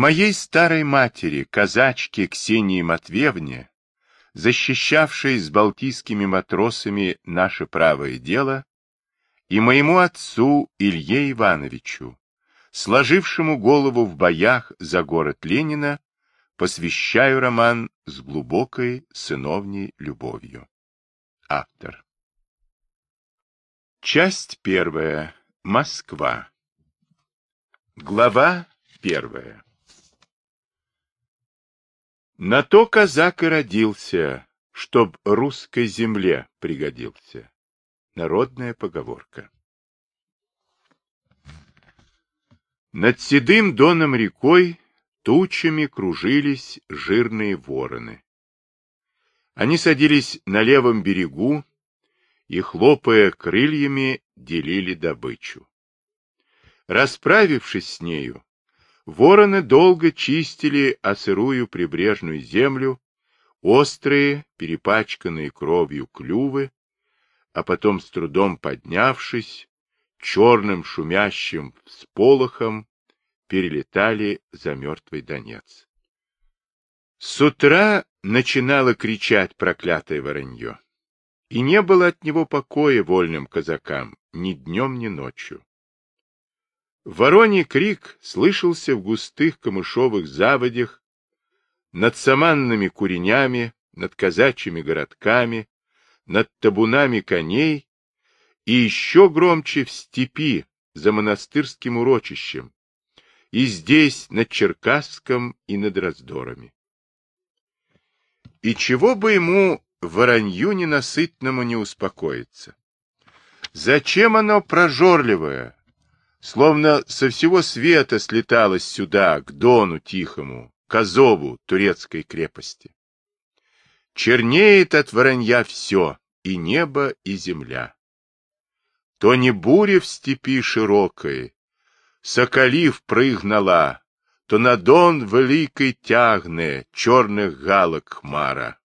Моей старой матери, казачке Ксении Матвеевне, защищавшей с балтийскими матросами наше правое дело, и моему отцу Илье Ивановичу, сложившему голову в боях за город Ленина, посвящаю роман с глубокой сыновней любовью. Автор. Часть первая. Москва. Глава первая. На то казак и родился, чтоб русской земле пригодился. Народная поговорка. Над седым доном рекой тучами кружились жирные вороны. Они садились на левом берегу и, хлопая крыльями, делили добычу. Расправившись с нею, Вороны долго чистили осырую прибрежную землю, острые, перепачканные кровью клювы, а потом с трудом поднявшись, черным шумящим всполохом перелетали за мертвый Донец. С утра начинало кричать проклятое воронье, и не было от него покоя вольным казакам ни днем, ни ночью. Вороний крик слышался в густых камышовых заводях, над саманными куренями, над казачьими городками, над табунами коней и еще громче в степи за монастырским урочищем, и здесь, над Черкасском и над раздорами. И чего бы ему, воронью ненасытному, не успокоиться? Зачем оно прожорливое, Словно со всего света слеталось сюда, к Дону Тихому, к Азову турецкой крепости. Чернеет от воронья все, и небо, и земля. То не буря в степи широкой, соколив прыгнала, то на Дон великий тягне черных галок хмара.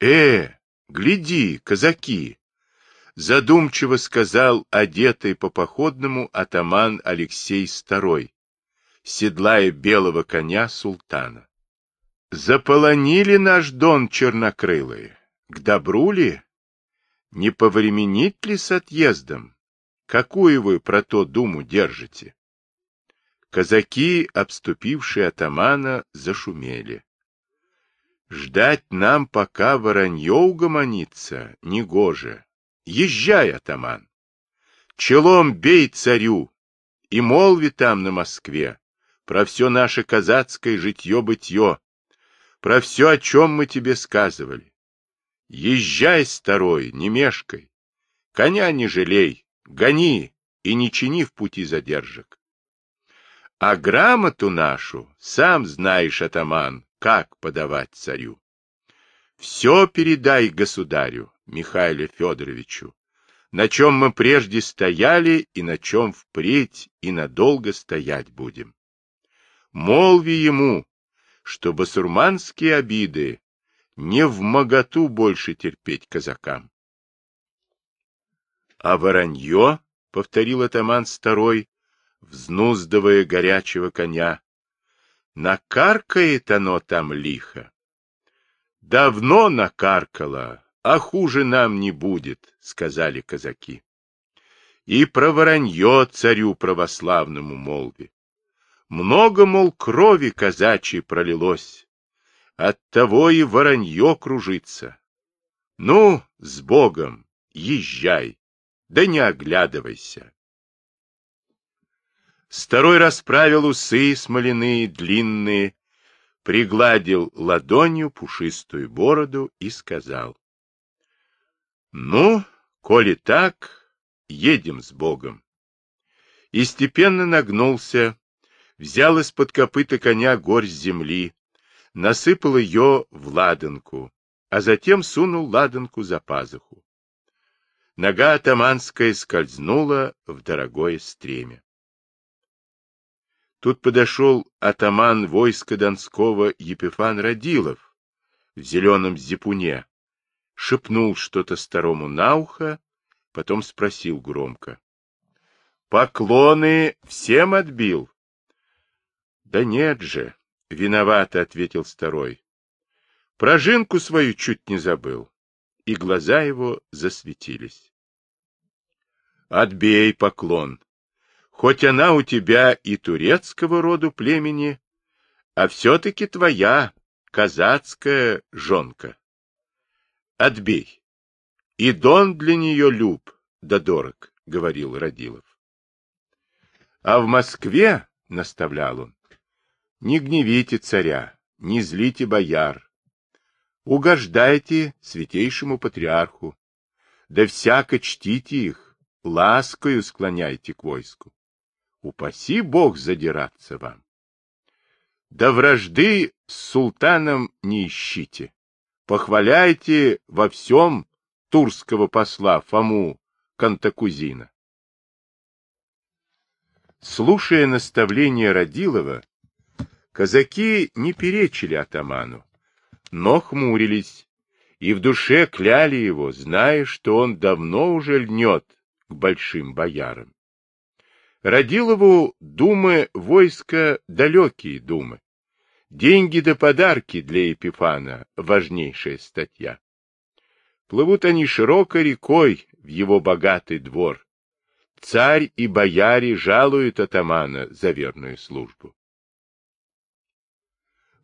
Э, гляди, казаки, задумчиво сказал одетый по походному атаман Алексей II, седлая белого коня султана. Заполонили наш дон чернокрылые. К добру ли? Не повременить ли с отъездом? Какую вы про то думу держите? Казаки, обступившие атамана, зашумели. Ждать нам, пока воронье угомонится, негоже. Езжай, атаман. Челом бей царю и молви там на Москве про все наше казацкое житье-бытье, про все, о чем мы тебе сказывали. Езжай, старой, не мешкай, коня не жалей, гони и не чини в пути задержек. А грамоту нашу, сам знаешь, атаман, как подавать царю. Все передай государю, Михаилу Федоровичу, на чем мы прежде стояли и на чем впредь и надолго стоять будем. Молви ему, что басурманские обиды не в моготу больше терпеть казакам. — А воронье, — повторил атаман старой, взнуздывая горячего коня, — накаркает оно там лихо. Давно накаркало, а хуже нам не будет, — сказали казаки. И про воронье царю православному молви. Много, мол, крови казачьей пролилось, оттого и воронье кружится. Ну, с Богом, езжай, да не оглядывайся. Старой расправил усы смоляные, длинные, пригладил ладонью пушистую бороду и сказал. Ну, коли так, едем с Богом. И степенно нагнулся, взял из-под копыта коня горсть земли, насыпал ее в ладанку, а затем сунул ладанку за пазуху. Нога атаманская скользнула в дорогое стремя. Тут подошел атаман войска Донского Епифан Радилов в зеленом зипуне, шепнул что-то старому на ухо, потом спросил громко. — Поклоны всем отбил? Да нет же, виновато, ответил старой. Прожинку свою чуть не забыл. И глаза его засветились. Отбей поклон. Хоть она у тебя и турецкого роду племени, а все-таки твоя казацкая жонка. Отбей. И дон для нее люб да дорог, — говорил Родилов. А в Москве, — наставлял он, — не гневите царя, не злите бояр, угождайте святейшему патриарху, да всяко чтите их, ласкою склоняйте к войску. Упаси Бог задираться вам. Да вражды с султаном не ищите. Похваляйте во всем турского посла Фому Кантакузина. Слушая наставления Родилова, казаки не перечили атаману, но хмурились и в душе кляли его, зная, что он давно уже льнет к большим боярам. Радилову думы войска далекие думы. Деньги да подарки для Епифана — важнейшая статья. Плывут они широкой рекой в его богатый двор, Царь и бояре жалуют атамана за верную службу.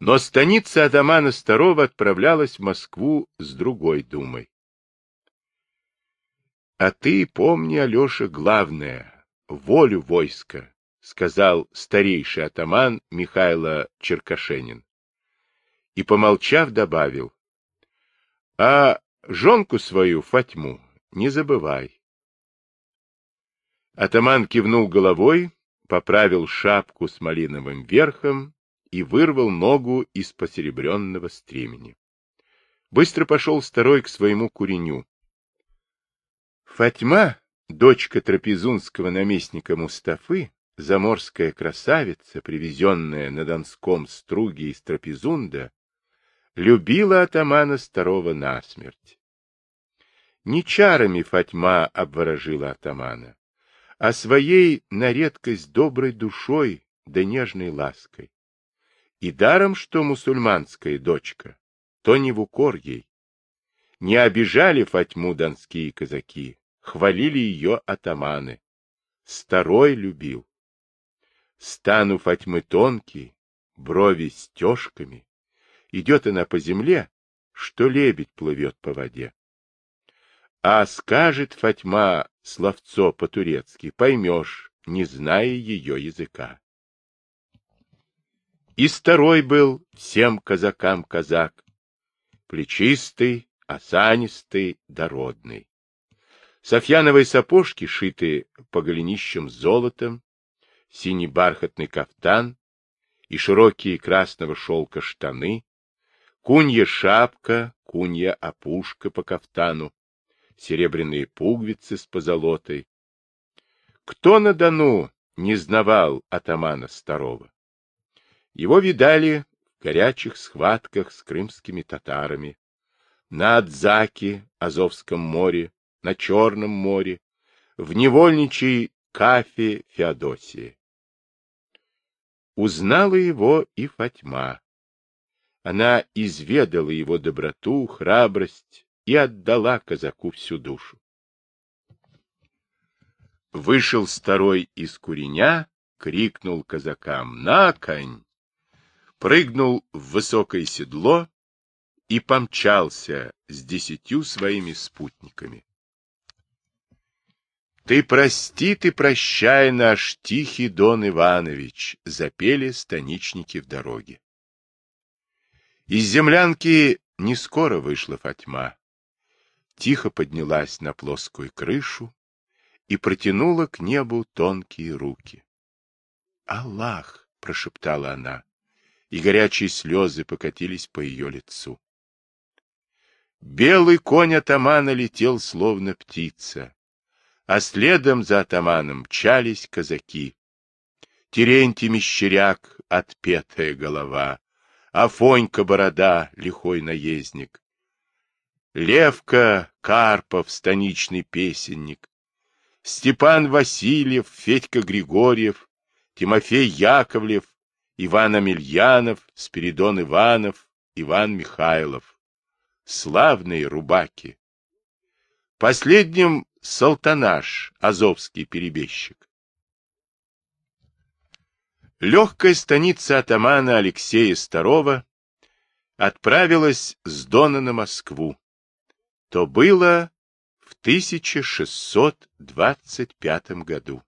Но станица атамана Старого отправлялась в Москву с другой думой. — А ты помни, Алеша, главное — волю войска, — сказал старейший атаман Михайло Черкашенин. И, помолчав, добавил. — А жонку свою, Фатьму, не забывай. Атаман кивнул головой, поправил шапку с малиновым верхом и вырвал ногу из посеребренного стремени. Быстро пошел второй к своему куреню. Фатьма, дочка трапезунского наместника Мустафы, заморская красавица, привезенная на Донском струге из Трапезунда, любила атамана старого насмерть. Не чарами Фатьма обворожила атамана, а своей на редкость доброй душой да нежной лаской. И даром, что мусульманская дочка, то не в укор ей. Не обижали Фатьму донские казаки, хвалили ее атаманы. Старой любил. Стану Фатьмы тонкий, брови стежками. Идет она по земле, что лебедь плывет по воде. А скажет Фатьма словцо по-турецки, поймешь, не зная ее языка. И второй был всем казакам казак, плечистый, осанистый, дородный. Софьяновые сапожки, шитые по голенищам золотом, синий бархатный кафтан и широкие красного шелка штаны, кунья шапка, кунья опушка по кафтану, серебряные пуговицы с позолотой. Кто на Дону не знавал атамана старого? Его видали в горячих схватках с крымскими татарами, на Адзаке, Азовском море, на Черном море, в невольничьей Кафе Феодосии. Узнала его и Фатьма. Она изведала его доброту, храбрость, и отдала казаку всю душу. Вышел старой из куреня, крикнул казакам «На конь!», прыгнул в высокое седло и помчался с десятью своими спутниками. «Ты прости, ты прощай, наш тихий Дон Иванович!» — запели станичники в дороге. Из землянки не скоро вышла Фатьма тихо поднялась на плоскую крышу и протянула к небу тонкие руки. «Аллах!» — прошептала она, и горячие слезы покатились по ее лицу. Белый конь атамана летел, словно птица, а следом за атаманом мчались казаки. Терентий Мещеряк, отпетая голова, Афонька борода, лихой наездник, Левка Карпов, станичный песенник, Степан Васильев, Федька Григорьев, Тимофей Яковлев, Иван Амельянов, Спиридон Иванов, Иван Михайлов. Славные рубаки. Последним Салтанаш, азовский перебежчик. Легкая станица атамана Алексея II отправилась с Дона на Москву. То было в 1625 году.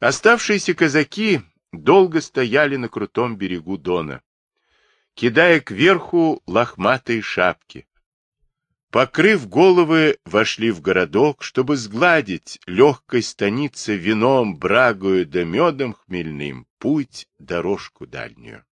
Оставшиеся казаки долго стояли на крутом берегу Дона, кидая кверху лохматые шапки. Покрыв головы, вошли в городок, чтобы сгладить легкой станице вином, брагою да медом хмельным путь, дорожку дальнюю.